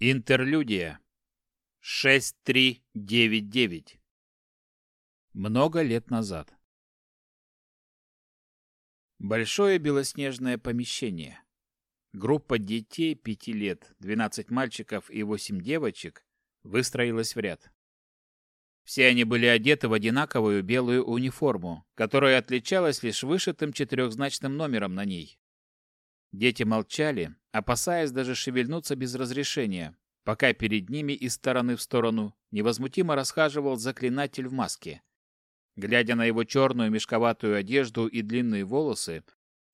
Интерлюдия. 6399. Много лет назад. Большое белоснежное помещение. Группа детей пяти лет, 12 мальчиков и 8 девочек, выстроилась в ряд. Все они были одеты в одинаковую белую униформу, которая отличалась лишь вышитым четырехзначным номером на ней. Дети молчали, опасаясь даже шевельнуться без разрешения, пока перед ними из стороны в сторону невозмутимо расхаживал заклинатель в маске. Глядя на его черную мешковатую одежду и длинные волосы,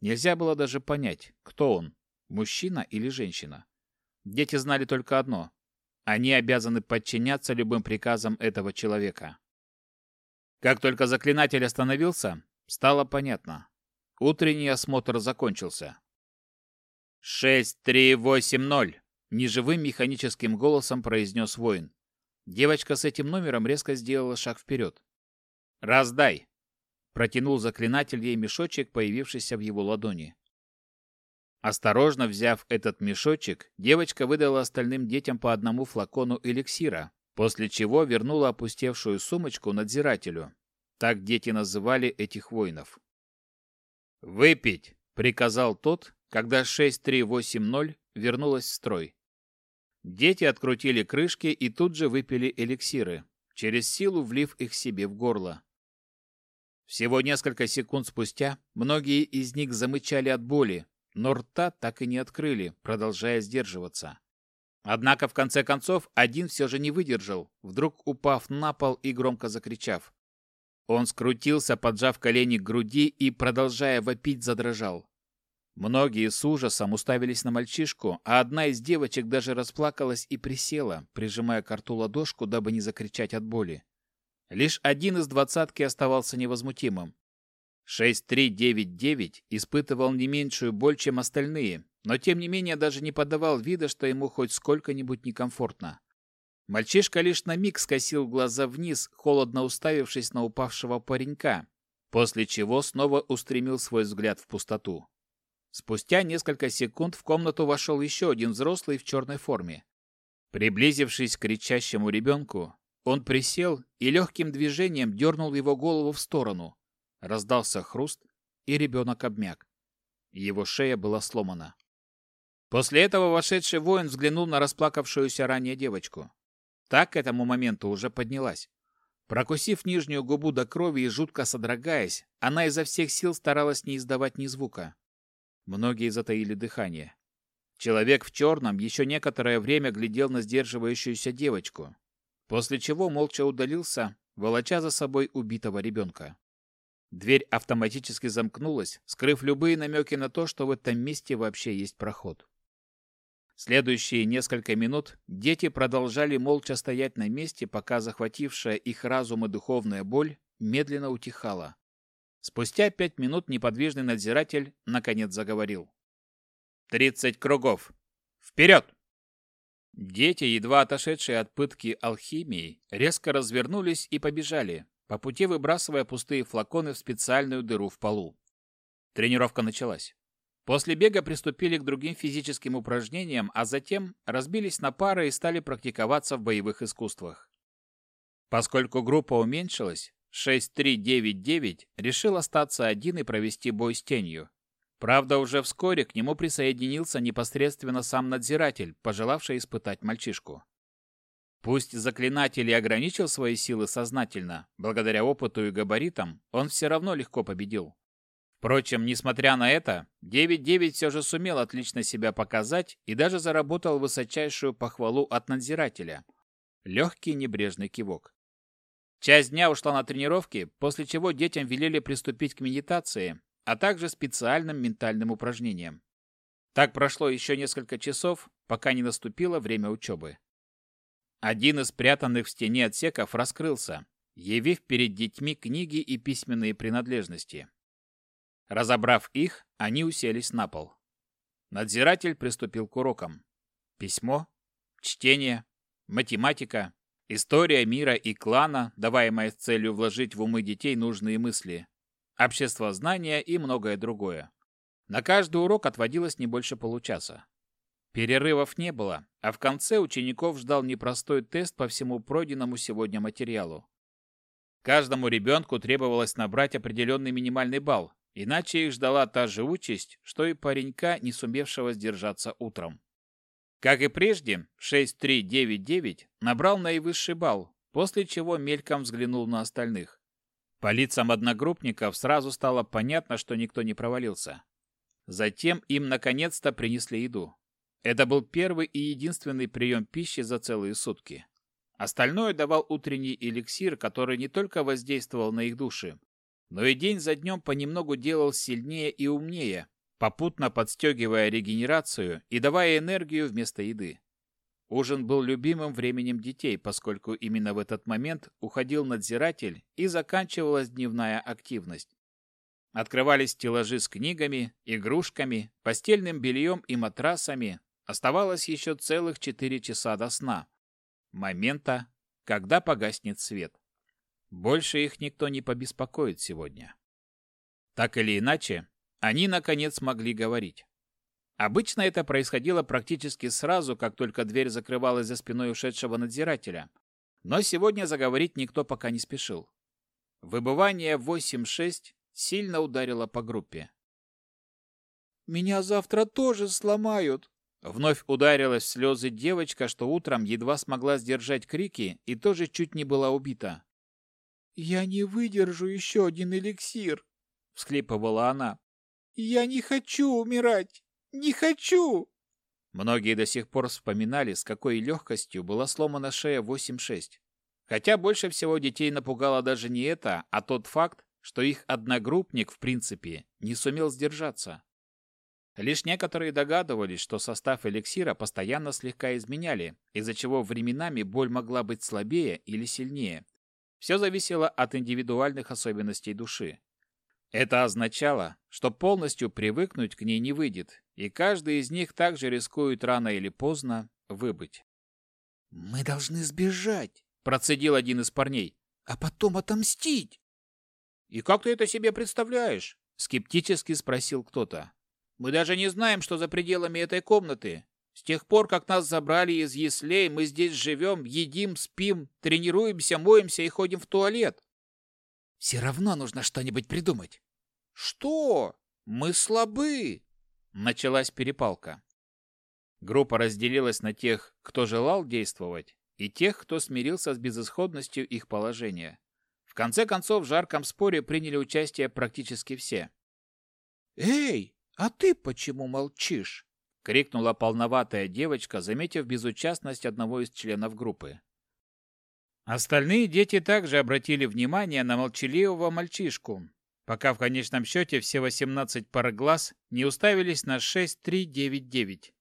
нельзя было даже понять, кто он, мужчина или женщина. Дети знали только одно – они обязаны подчиняться любым приказам этого человека. Как только заклинатель остановился, стало понятно. Утренний осмотр закончился. «Шесть, три, восемь, ноль!» — неживым механическим голосом произнес воин. Девочка с этим номером резко сделала шаг вперед. «Раздай!» — протянул заклинатель ей мешочек, появившийся в его ладони. Осторожно взяв этот мешочек, девочка выдала остальным детям по одному флакону эликсира, после чего вернула опустевшую сумочку надзирателю. Так дети называли этих воинов. «Выпить!» — приказал тот, когда 6380 вернулась в строй. Дети открутили крышки и тут же выпили эликсиры, через силу влив их себе в горло. Всего несколько секунд спустя многие из них замычали от боли, но рта так и не открыли, продолжая сдерживаться. Однако, в конце концов, один все же не выдержал, вдруг упав на пол и громко закричав. Он скрутился, поджав колени к груди и, продолжая вопить, задрожал. Многие с ужасом уставились на мальчишку, а одна из девочек даже расплакалась и присела, прижимая к рту ладошку, дабы не закричать от боли. Лишь один из двадцатки оставался невозмутимым. 6399 испытывал не меньшую боль, чем остальные, но тем не менее даже не подавал вида, что ему хоть сколько-нибудь некомфортно. Мальчишка лишь на миг скосил глаза вниз, холодно уставившись на упавшего паренька, после чего снова устремил свой взгляд в пустоту. Спустя несколько секунд в комнату вошел еще один взрослый в черной форме. Приблизившись к кричащему ребенку, он присел и легким движением дернул его голову в сторону. Раздался хруст, и ребенок обмяк. Его шея была сломана. После этого вошедший воин взглянул на расплакавшуюся ранее девочку. Так к этому моменту уже поднялась. Прокусив нижнюю губу до крови и жутко содрогаясь, она изо всех сил старалась не издавать ни звука. Многие затаили дыхание. Человек в черном еще некоторое время глядел на сдерживающуюся девочку, после чего молча удалился, волоча за собой убитого ребенка. Дверь автоматически замкнулась, скрыв любые намеки на то, что в этом месте вообще есть проход. Следующие несколько минут дети продолжали молча стоять на месте, пока захватившая их разум и духовная боль медленно утихала. Спустя пять минут неподвижный надзиратель наконец заговорил. «Тридцать кругов! Вперед!» Дети, едва отошедшие от пытки алхимией, резко развернулись и побежали, по пути выбрасывая пустые флаконы в специальную дыру в полу. Тренировка началась. После бега приступили к другим физическим упражнениям, а затем разбились на пары и стали практиковаться в боевых искусствах. Поскольку группа уменьшилась, 6399 решил остаться один и провести бой с тенью. Правда, уже вскоре к нему присоединился непосредственно сам надзиратель, пожелавший испытать мальчишку. Пусть заклинатель и ограничил свои силы сознательно, благодаря опыту и габаритам, он все равно легко победил. Впрочем, несмотря на это, 9-9 все же сумел отлично себя показать и даже заработал высочайшую похвалу от надзирателя. Легкий небрежный кивок. Часть дня ушла на тренировки, после чего детям велели приступить к медитации, а также специальным ментальным упражнениям. Так прошло еще несколько часов, пока не наступило время учебы. Один из спрятанных в стене отсеков раскрылся, явив перед детьми книги и письменные принадлежности. Разобрав их, они уселись на пол. Надзиратель приступил к урокам. Письмо, чтение, математика, История мира и клана, даваемая с целью вложить в умы детей нужные мысли, общество знания и многое другое. На каждый урок отводилось не больше получаса. Перерывов не было, а в конце учеников ждал непростой тест по всему пройденному сегодня материалу. Каждому ребенку требовалось набрать определенный минимальный балл, иначе их ждала та же участь, что и паренька, не сумевшего сдержаться утром. Как и прежде, 6399 набрал наивысший балл, после чего мельком взглянул на остальных. По лицам одногруппников сразу стало понятно, что никто не провалился. Затем им наконец-то принесли еду. Это был первый и единственный прием пищи за целые сутки. Остальное давал утренний эликсир, который не только воздействовал на их души, но и день за днем понемногу делал сильнее и умнее, попутно подстегивая регенерацию и давая энергию вместо еды. Ужин был любимым временем детей, поскольку именно в этот момент уходил надзиратель и заканчивалась дневная активность. Открывались стеллажи с книгами, игрушками, постельным бельем и матрасами. Оставалось еще целых четыре часа до сна. Момента, когда погаснет свет. Больше их никто не побеспокоит сегодня. Так или иначе, они, наконец, могли говорить. Обычно это происходило практически сразу, как только дверь закрывалась за спиной ушедшего надзирателя. Но сегодня заговорить никто пока не спешил. Выбывание 8-6 сильно ударило по группе. «Меня завтра тоже сломают!» Вновь ударилась в слезы девочка, что утром едва смогла сдержать крики и тоже чуть не была убита. «Я не выдержу еще один эликсир!» — всхлипывала она. «Я не хочу умирать! Не хочу!» Многие до сих пор вспоминали, с какой легкостью была сломана шея 8-6. Хотя больше всего детей напугало даже не это, а тот факт, что их одногруппник, в принципе, не сумел сдержаться. Лишь некоторые догадывались, что состав эликсира постоянно слегка изменяли, из-за чего временами боль могла быть слабее или сильнее. Все зависело от индивидуальных особенностей души. Это означало, что полностью привыкнуть к ней не выйдет, и каждый из них также рискует рано или поздно выбыть. «Мы должны сбежать», — процедил один из парней, — «а потом отомстить». «И как ты это себе представляешь?» — скептически спросил кто-то. «Мы даже не знаем, что за пределами этой комнаты. С тех пор, как нас забрали из яслей, мы здесь живем, едим, спим, тренируемся, моемся и ходим в туалет. Все равно нужно что-нибудь придумать. Что? Мы слабы. Началась перепалка. Группа разделилась на тех, кто желал действовать, и тех, кто смирился с безысходностью их положения. В конце концов, в жарком споре приняли участие практически все. «Эй, а ты почему молчишь?» — крикнула полноватая девочка, заметив безучастность одного из членов группы. Остальные дети также обратили внимание на молчаливого мальчишку, пока в конечном счете все 18 пар глаз не уставились на 6399.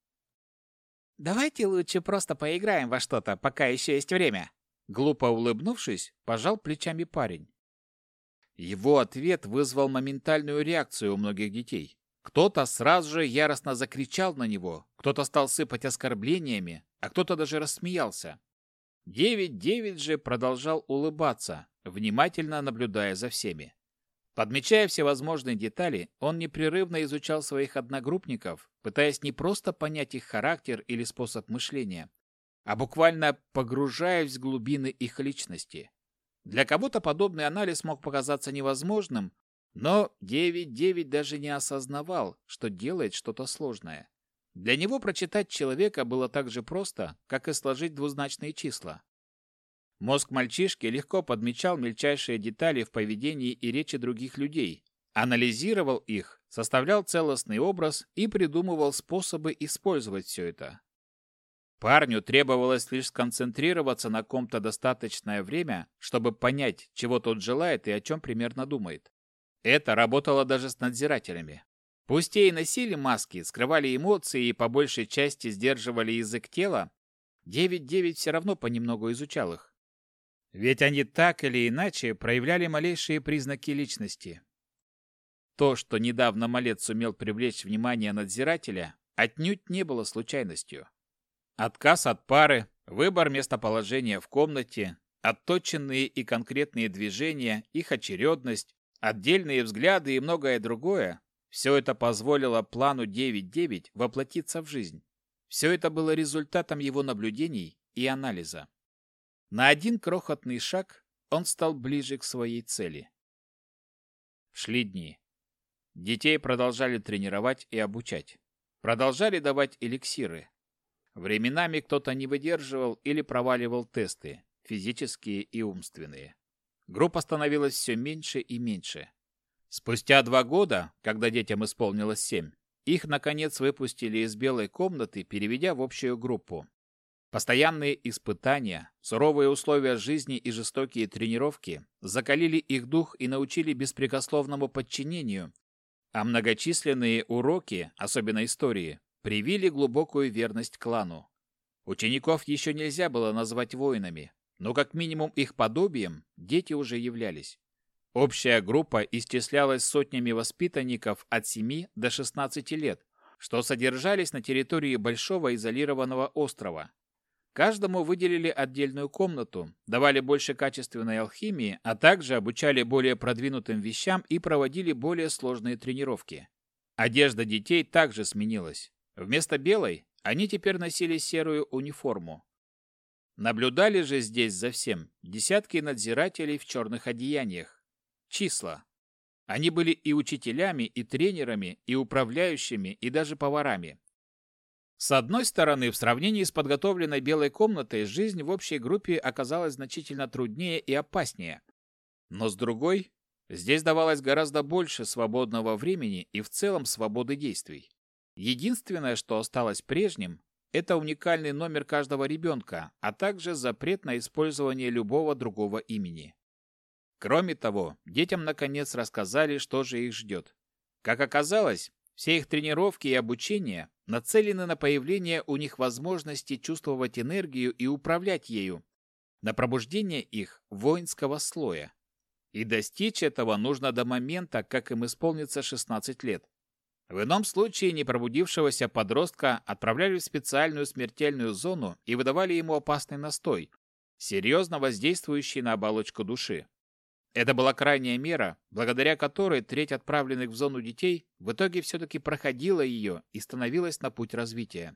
«Давайте лучше просто поиграем во что-то, пока еще есть время». Глупо улыбнувшись, пожал плечами парень. Его ответ вызвал моментальную реакцию у многих детей. Кто-то сразу же яростно закричал на него, кто-то стал сыпать оскорблениями, а кто-то даже рассмеялся. Девять-девять же продолжал улыбаться, внимательно наблюдая за всеми. Подмечая всевозможные детали, он непрерывно изучал своих одногруппников, пытаясь не просто понять их характер или способ мышления, а буквально погружаясь в глубины их личности. Для кого-то подобный анализ мог показаться невозможным, но 9-9 даже не осознавал, что делает что-то сложное. Для него прочитать человека было так же просто, как и сложить двузначные числа. Мозг мальчишки легко подмечал мельчайшие детали в поведении и речи других людей, анализировал их, составлял целостный образ и придумывал способы использовать все это. Парню требовалось лишь сконцентрироваться на ком-то достаточное время, чтобы понять, чего тот желает и о чем примерно думает. Это работало даже с надзирателями. Пусть и носили маски, скрывали эмоции и по большей части сдерживали язык тела, 9-9 все равно понемногу изучал их. Ведь они так или иначе проявляли малейшие признаки личности. То, что недавно малец сумел привлечь внимание надзирателя, отнюдь не было случайностью. Отказ от пары, выбор местоположения в комнате, отточенные и конкретные движения, их очередность, отдельные взгляды и многое другое все это позволило плану 9.9 воплотиться в жизнь. Все это было результатом его наблюдений и анализа. На один крохотный шаг он стал ближе к своей цели. Шли дни. Детей продолжали тренировать и обучать. Продолжали давать эликсиры. Временами кто-то не выдерживал или проваливал тесты, физические и умственные. Группа становилась все меньше и меньше. Спустя два года, когда детям исполнилось семь, их, наконец, выпустили из белой комнаты, переведя в общую группу. Постоянные испытания, суровые условия жизни и жестокие тренировки закалили их дух и научили беспрекословному подчинению, а многочисленные уроки, особенно истории, привили глубокую верность клану. Учеников еще нельзя было назвать воинами, но как минимум их подобием дети уже являлись. Общая группа исчислялась сотнями воспитанников от 7 до 16 лет, что содержались на территории большого изолированного острова. Каждому выделили отдельную комнату, давали больше качественной алхимии, а также обучали более продвинутым вещам и проводили более сложные тренировки. Одежда детей также сменилась. Вместо белой они теперь носили серую униформу. Наблюдали же здесь за всем десятки надзирателей в черных одеяниях. Числа. Они были и учителями, и тренерами, и управляющими, и даже поварами. С одной стороны, в сравнении с подготовленной белой комнатой, жизнь в общей группе оказалась значительно труднее и опаснее. Но с другой, здесь давалось гораздо больше свободного времени и в целом свободы действий. Единственное, что осталось прежним, это уникальный номер каждого ребенка, а также запрет на использование любого другого имени. Кроме того, детям наконец рассказали, что же их ждет. Как оказалось, все их тренировки и обучение нацелены на появление у них возможности чувствовать энергию и управлять ею, на пробуждение их воинского слоя. И достичь этого нужно до момента, как им исполнится 16 лет. В ином случае непробудившегося подростка отправляли в специальную смертельную зону и выдавали ему опасный настой, серьезно воздействующий на оболочку души. Это была крайняя мера, благодаря которой треть отправленных в зону детей в итоге все-таки проходила ее и становилась на путь развития.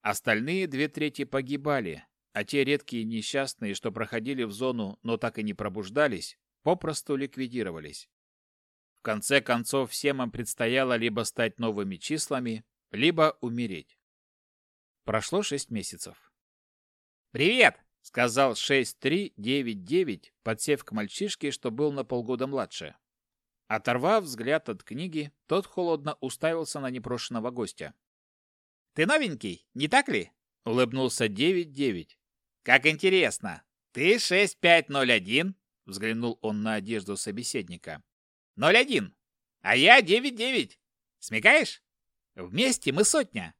Остальные две трети погибали, а те редкие несчастные, что проходили в зону, но так и не пробуждались, попросту ликвидировались. В конце концов, всем им предстояло либо стать новыми числами, либо умереть. Прошло шесть месяцев. «Привет!» Сказал 6399, подсев к мальчишке, что был на полгода младше. Оторвав взгляд от книги, тот холодно уставился на непрошенного гостя. «Ты новенький, не так ли?» — улыбнулся 99. «Как интересно! Ты 6501?» — взглянул он на одежду собеседника. «01, а я 99. Смекаешь? Вместе мы сотня».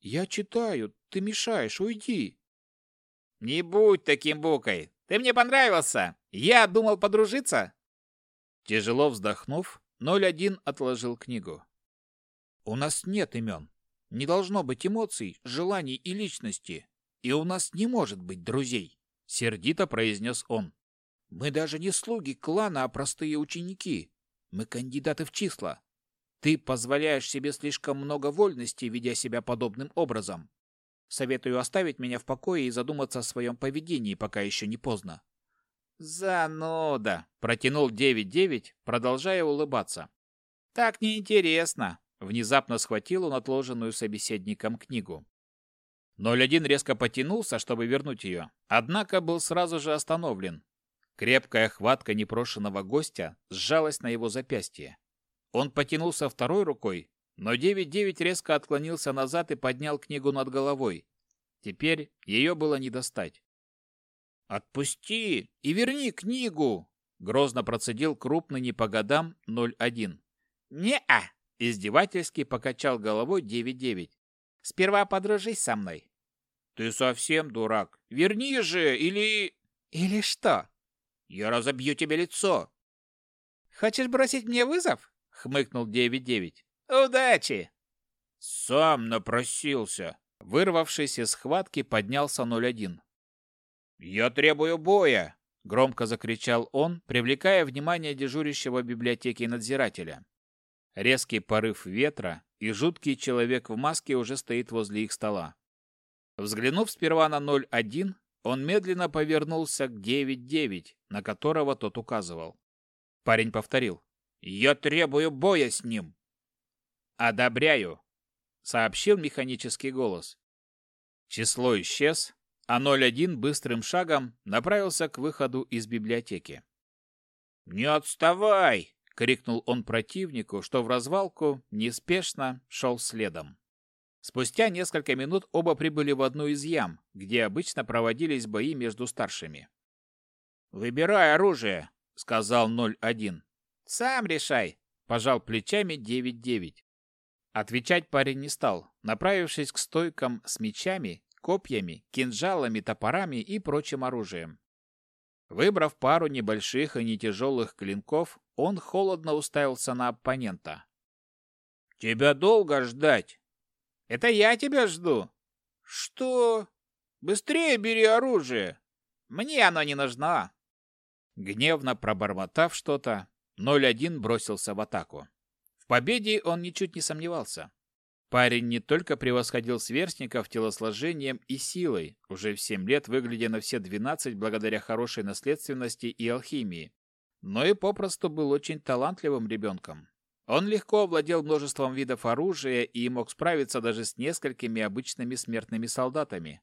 «Я читаю, ты мешаешь, уйди!» «Не будь таким букой! Ты мне понравился! Я думал подружиться!» Тяжело вздохнув, 01 отложил книгу. «У нас нет имен. Не должно быть эмоций, желаний и личности. И у нас не может быть друзей», — сердито произнес он. «Мы даже не слуги клана, а простые ученики. Мы кандидаты в числа. Ты позволяешь себе слишком много вольности, ведя себя подобным образом. Советую оставить меня в покое и задуматься о своем поведении, пока еще не поздно. «Зануда!» — протянул 9-9, продолжая улыбаться. «Так неинтересно!» — внезапно схватил он отложенную собеседником книгу. 01 резко потянулся, чтобы вернуть ее, однако был сразу же остановлен. Крепкая хватка непрошенного гостя сжалась на его запястье. Он потянулся второй рукой, но 9-9 резко отклонился назад и поднял книгу над головой. Теперь ее было не достать. «Отпусти и верни книгу!» — грозно процедил крупный не по годам 01. «Не-а!» — издевательски покачал головой 9-9. «Сперва подружись со мной». «Ты совсем дурак! Верни же, или...» «Или что?» «Я разобью тебе лицо!» «Хочешь бросить мне вызов?» — хмыкнул 9-9. Удачи!» «Сам напросился!» Вырвавшись из схватки, поднялся 01. «Я требую боя!» — громко закричал он, привлекая внимание дежурящего в библиотеке надзирателя. Резкий порыв ветра, и жуткий человек в маске уже стоит возле их стола. Взглянув сперва на 01, он медленно повернулся к 99, на которого тот указывал. Парень повторил. «Я требую боя с ним!» «Одобряю!» — сообщил механический голос. Число исчез, а 01 быстрым шагом направился к выходу из библиотеки. «Не отставай!» — крикнул он противнику, что в развалку неспешно шел следом. Спустя несколько минут оба прибыли в одну из ям, где обычно проводились бои между старшими. «Выбирай оружие», — сказал 01. «Сам решай», — пожал плечами 99. Отвечать парень не стал, направившись к стойкам с мечами, копьями, кинжалами, топорами и прочим оружием. Выбрав пару небольших и не тяжелых клинков, он холодно уставился на оппонента. «Тебя долго ждать?» «Это я тебя жду». «Что? Быстрее бери оружие. Мне оно не нужно». Гневно пробормотав что-то, 01 бросился в атаку. Победе он ничуть не сомневался. Парень не только превосходил сверстников телосложением и силой, уже в 7 лет выглядя на все 12 благодаря хорошей наследственности и алхимии, но и попросту был очень талантливым ребенком. Он легко овладел множеством видов оружия и мог справиться даже с несколькими обычными смертными солдатами.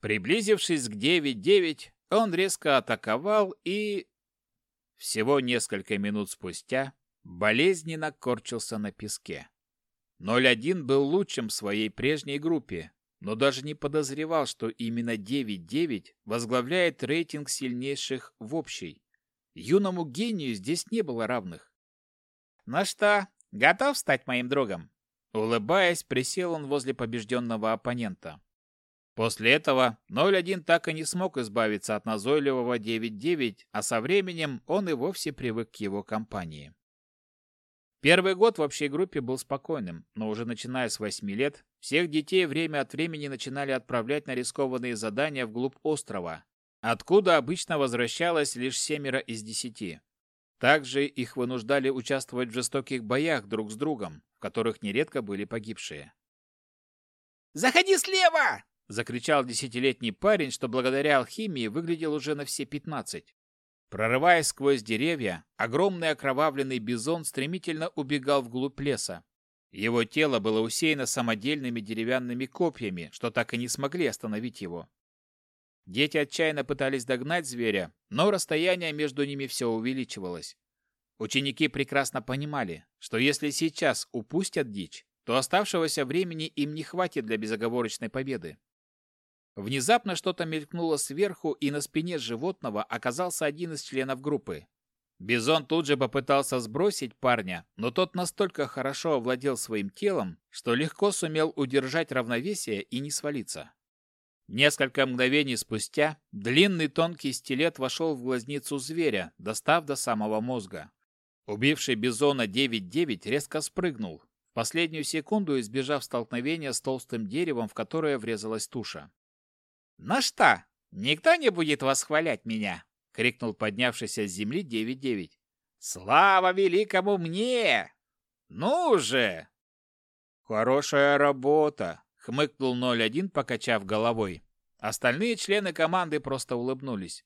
Приблизившись к 9-9, он резко атаковал и... Всего несколько минут спустя болезненно корчился на песке. 0-1 был лучшим в своей прежней группе, но даже не подозревал, что именно 9-9 возглавляет рейтинг сильнейших в общей. Юному гению здесь не было равных. «Ну что, готов стать моим другом?» Улыбаясь, присел он возле побежденного оппонента. После этого 0-1 так и не смог избавиться от назойливого 9-9, а со временем он и вовсе привык к его компании. Первый год в общей группе был спокойным, но уже начиная с 8 лет, всех детей время от времени начинали отправлять на рискованные задания вглубь острова, откуда обычно возвращалось лишь семеро из десяти. Также их вынуждали участвовать в жестоких боях друг с другом, в которых нередко были погибшие. «Заходи слева!» — закричал десятилетний парень, что благодаря алхимии выглядел уже на все пятнадцать. Прорываясь сквозь деревья, огромный окровавленный бизон стремительно убегал вглубь леса. Его тело было усеяно самодельными деревянными копьями, что так и не смогли остановить его. Дети отчаянно пытались догнать зверя, но расстояние между ними все увеличивалось. Ученики прекрасно понимали, что если сейчас упустят дичь, то оставшегося времени им не хватит для безоговорочной победы. Внезапно что-то мелькнуло сверху, и на спине животного оказался один из членов группы. Бизон тут же попытался сбросить парня, но тот настолько хорошо овладел своим телом, что легко сумел удержать равновесие и не свалиться. Несколько мгновений спустя длинный тонкий стилет вошел в глазницу зверя, достав до самого мозга. Убивший бизона 9-9 резко спрыгнул, в последнюю секунду избежав столкновения с толстым деревом, в которое врезалась туша. «Ну что, никто не будет восхвалять меня?» — крикнул поднявшийся с земли 9-9. «Слава великому мне! Ну же!» «Хорошая работа!» — хмыкнул 0-1, покачав головой. Остальные члены команды просто улыбнулись.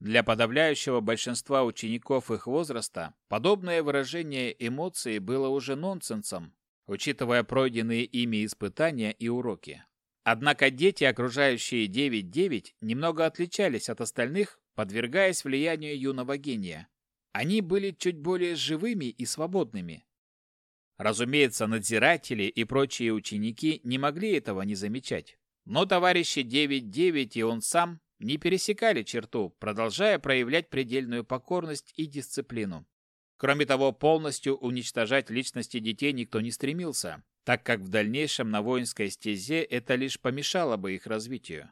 Для подавляющего большинства учеников их возраста подобное выражение эмоций было уже нонсенсом, учитывая пройденные ими испытания и уроки. Однако дети, окружающие 9-9, немного отличались от остальных, подвергаясь влиянию юного гения. Они были чуть более живыми и свободными. Разумеется, надзиратели и прочие ученики не могли этого не замечать. Но товарищи 9-9 и он сам не пересекали черту, продолжая проявлять предельную покорность и дисциплину. Кроме того, полностью уничтожать личности детей никто не стремился, так как в дальнейшем на воинской стезе это лишь помешало бы их развитию.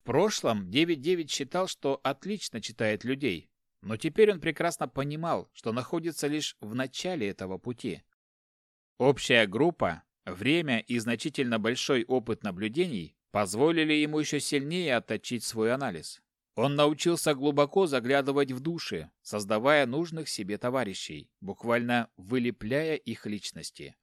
В прошлом 9-9 считал, что отлично читает людей, но теперь он прекрасно понимал, что находится лишь в начале этого пути. Общая группа, время и значительно большой опыт наблюдений позволили ему еще сильнее отточить свой анализ. Он научился глубоко заглядывать в души, создавая нужных себе товарищей, буквально вылепляя их личности.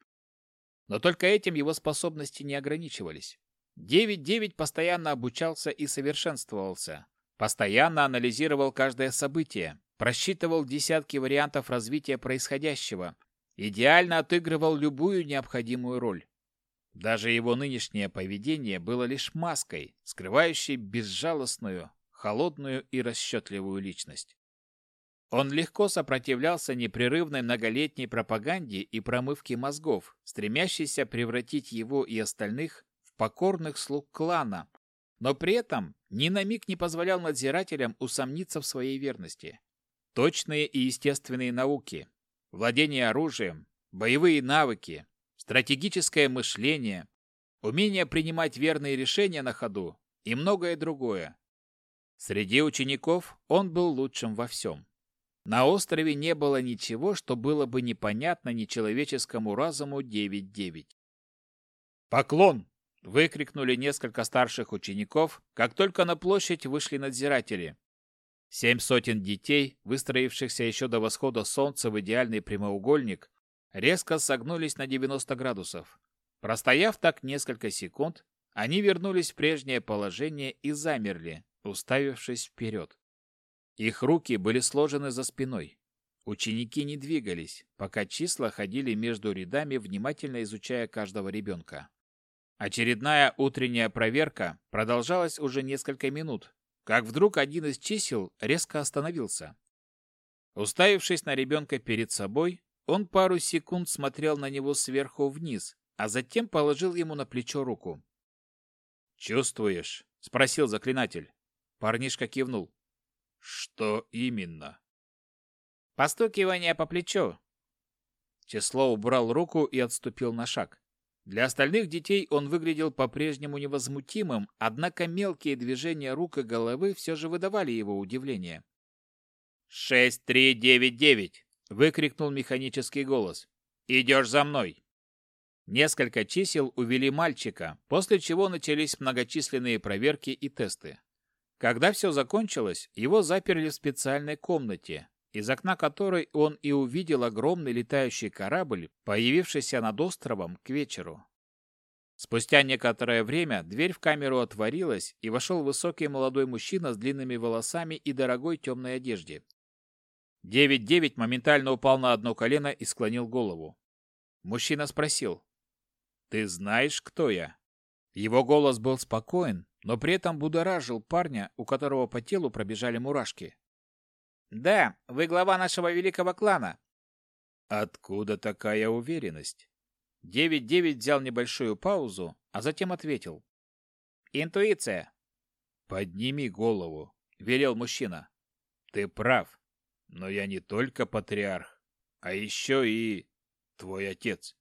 Но только этим его способности не ограничивались. 9-9 постоянно обучался и совершенствовался. Постоянно анализировал каждое событие, просчитывал десятки вариантов развития происходящего, идеально отыгрывал любую необходимую роль. Даже его нынешнее поведение было лишь маской, скрывающей безжалостную, холодную и расчетливую личность. Он легко сопротивлялся непрерывной многолетней пропаганде и промывке мозгов, стремящейся превратить его и остальных в покорных слуг клана, но при этом ни на миг не позволял надзирателям усомниться в своей верности. Точные и естественные науки, владение оружием, боевые навыки, стратегическое мышление, умение принимать верные решения на ходу и многое другое. Среди учеников он был лучшим во всем. На острове не было ничего, что было бы непонятно нечеловеческому разуму 9-9. «Поклон!» — выкрикнули несколько старших учеников, как только на площадь вышли надзиратели. Семь сотен детей, выстроившихся еще до восхода солнца в идеальный прямоугольник, резко согнулись на 90 градусов. Простояв так несколько секунд, они вернулись в прежнее положение и замерли, уставившись вперед. Их руки были сложены за спиной. Ученики не двигались, пока числа ходили между рядами, внимательно изучая каждого ребенка. Очередная утренняя проверка продолжалась уже несколько минут, как вдруг один из чисел резко остановился. Уставившись на ребенка перед собой, он пару секунд смотрел на него сверху вниз, а затем положил ему на плечо руку. «Чувствуешь?» — спросил заклинатель. Парнишка кивнул. «Что именно?» «Постукивание по плечу». Число убрал руку и отступил на шаг. Для остальных детей он выглядел по-прежнему невозмутимым, однако мелкие движения рук и головы все же выдавали его удивление. «Шесть, три, девять, девять!» — выкрикнул механический голос. «Идешь за мной!» Несколько чисел увели мальчика, после чего начались многочисленные проверки и тесты. Когда все закончилось, его заперли в специальной комнате, из окна которой он и увидел огромный летающий корабль, появившийся над островом к вечеру. Спустя некоторое время дверь в камеру отворилась, и вошел высокий молодой мужчина с длинными волосами и дорогой темной одежде. 9-9 моментально упал на одно колено и склонил голову. Мужчина спросил. «Ты знаешь, кто я?» Его голос был спокоен, но при этом будоражил парня, у которого по телу пробежали мурашки. «Да, вы глава нашего великого клана». «Откуда такая уверенность?» 9-9 взял небольшую паузу, а затем ответил. «Интуиция». «Подними голову», — велел мужчина. «Ты прав. Но я не только патриарх, а еще и твой отец.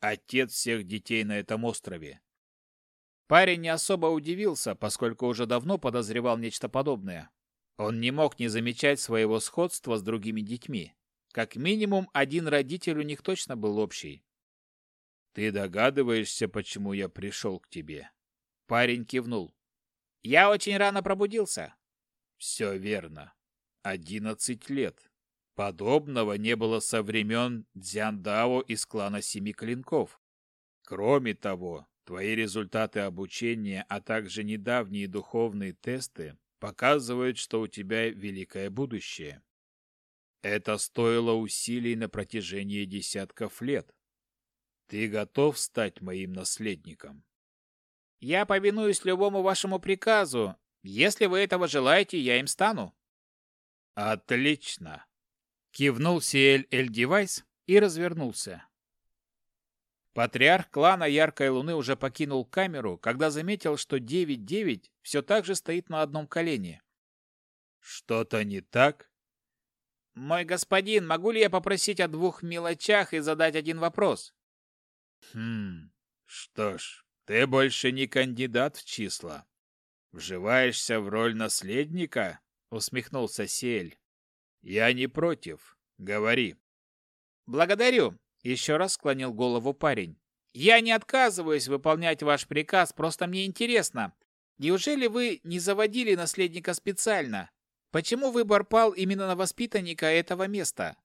Отец всех детей на этом острове. Парень не особо удивился, поскольку уже давно подозревал нечто подобное. Он не мог не замечать своего сходства с другими детьми. Как минимум, один родитель у них точно был общий. «Ты догадываешься, почему я пришел к тебе?» Парень кивнул. «Я очень рано пробудился». «Все верно. Одиннадцать лет. Подобного не было со времен Дзяндао из клана Семи Клинков. Кроме того, твои результаты обучения, а также недавние духовные тесты показывают, что у тебя великое будущее. Это стоило усилий на протяжении десятков лет. Ты готов стать моим наследником? Я повинуюсь любому вашему приказу. Если вы этого желаете, я им стану. Отлично. Кивнул Сиэль Эль-Девайс и развернулся. Патриарх клана Яркой Луны уже покинул камеру, когда заметил, что 9-9 все так же стоит на одном колене. «Что-то не так?» «Мой господин, могу ли я попросить о двух мелочах и задать один вопрос?» «Хм, что ж, ты больше не кандидат в числа. Вживаешься в роль наследника?» усмехнулся Сель. Я не против. Говори. Благодарю, еще раз склонил голову парень. Я не отказываюсь выполнять ваш приказ, просто мне интересно. Неужели вы не заводили наследника специально? Почему выбор пал именно на воспитанника этого места?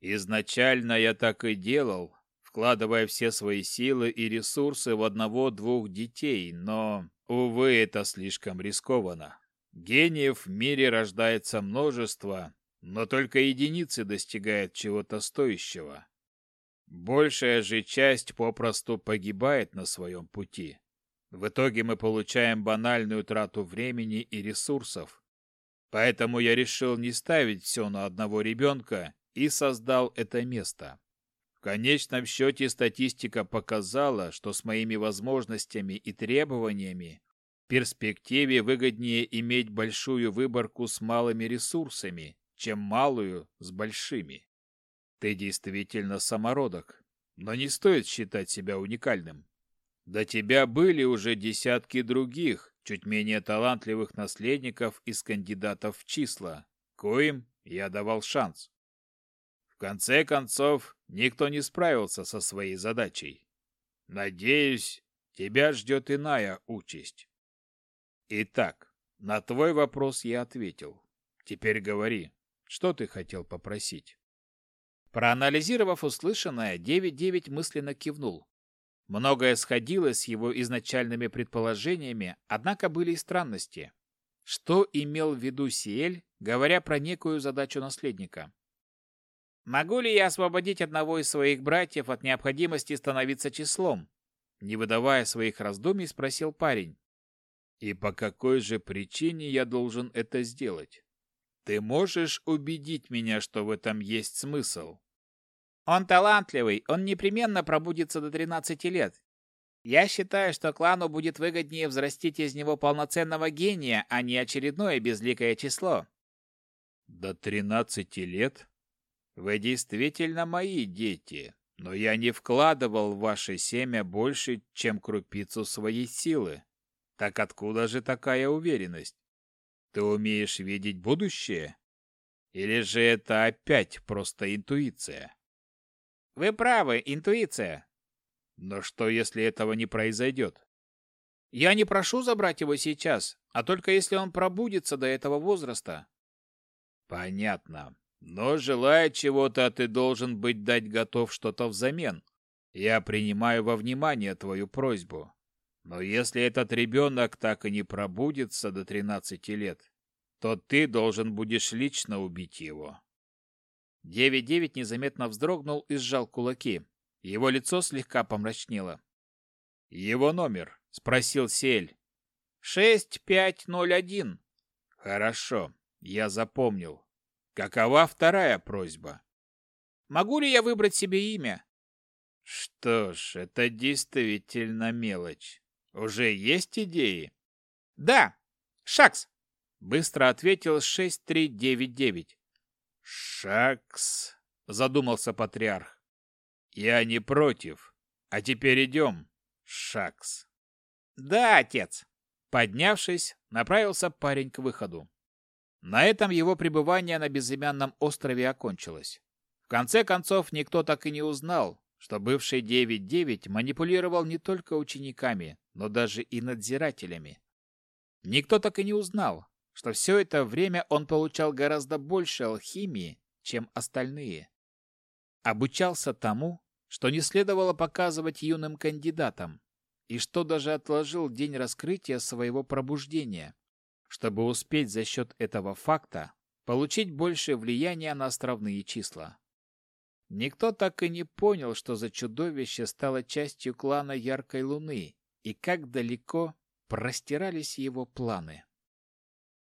Изначально я так и делал, вкладывая все свои силы и ресурсы в одного-двух детей, но, увы, это слишком рискованно. Гениев в мире рождается множество, но только единицы достигают чего-то стоящего. Большая же часть попросту погибает на своем пути. В итоге мы получаем банальную трату времени и ресурсов. Поэтому я решил не ставить все на одного ребенка и создал это место. В конечном счете статистика показала, что с моими возможностями и требованиями в перспективе выгоднее иметь большую выборку с малыми ресурсами, чем малую с большими. Ты действительно самородок, но не стоит считать себя уникальным. До тебя были уже десятки других, чуть менее талантливых наследников из кандидатов в числа, коим я давал шанс. В конце концов, никто не справился со своей задачей. Надеюсь, тебя ждет иная участь. Итак, на твой вопрос я ответил. Теперь говори, что ты хотел попросить? Проанализировав услышанное, 9-9 мысленно кивнул. Многое сходилось с его изначальными предположениями, однако были и странности. Что имел в виду Сиэль, говоря про некую задачу наследника? «Могу ли я освободить одного из своих братьев от необходимости становиться числом?» Не выдавая своих раздумий, спросил парень. «И по какой же причине я должен это сделать? Ты можешь убедить меня, что в этом есть смысл?» Он талантливый, он непременно пробудится до 13 лет. Я считаю, что клану будет выгоднее взрастить из него полноценного гения, а не очередное безликое число. До 13 лет? Вы действительно мои дети, но я не вкладывал в ваше семя больше, чем крупицу своей силы. Так откуда же такая уверенность? Ты умеешь видеть будущее? Или же это опять просто интуиция? Вы правы, интуиция. Но что, если этого не произойдет? Я не прошу забрать его сейчас, а только если он пробудится до этого возраста. Понятно. Но желая чего-то, ты должен быть дать готов что-то взамен. Я принимаю во внимание твою просьбу. Но если этот ребенок так и не пробудится до 13 лет, то ты должен будешь лично убить его. 9-9 незаметно вздрогнул и сжал кулаки. Его лицо слегка помрачнело. «Его номер?» — спросил Сель. «6501». «Хорошо, я запомнил. Какова вторая просьба?» «Могу ли я выбрать себе имя?» «Что ж, это действительно мелочь. Уже есть идеи?» «Да, Шакс», — быстро ответил 6399. «Шакс», — задумался патриарх. «Я не против. А теперь идем, Шакс». «Да, отец». Поднявшись, направился парень к выходу. На этом его пребывание на безымянном острове окончилось. В конце концов, никто так и не узнал, что бывший 9-9 манипулировал не только учениками, но даже и надзирателями. Никто так и не узнал, что все это время он получал гораздо больше алхимии, чем остальные. Обучался тому, что не следовало показывать юным кандидатам, и что даже отложил день раскрытия своего пробуждения, чтобы успеть за счет этого факта получить больше влияния на островные числа. Никто так и не понял, что за чудовище стало частью клана Яркой Луны и как далеко простирались его планы.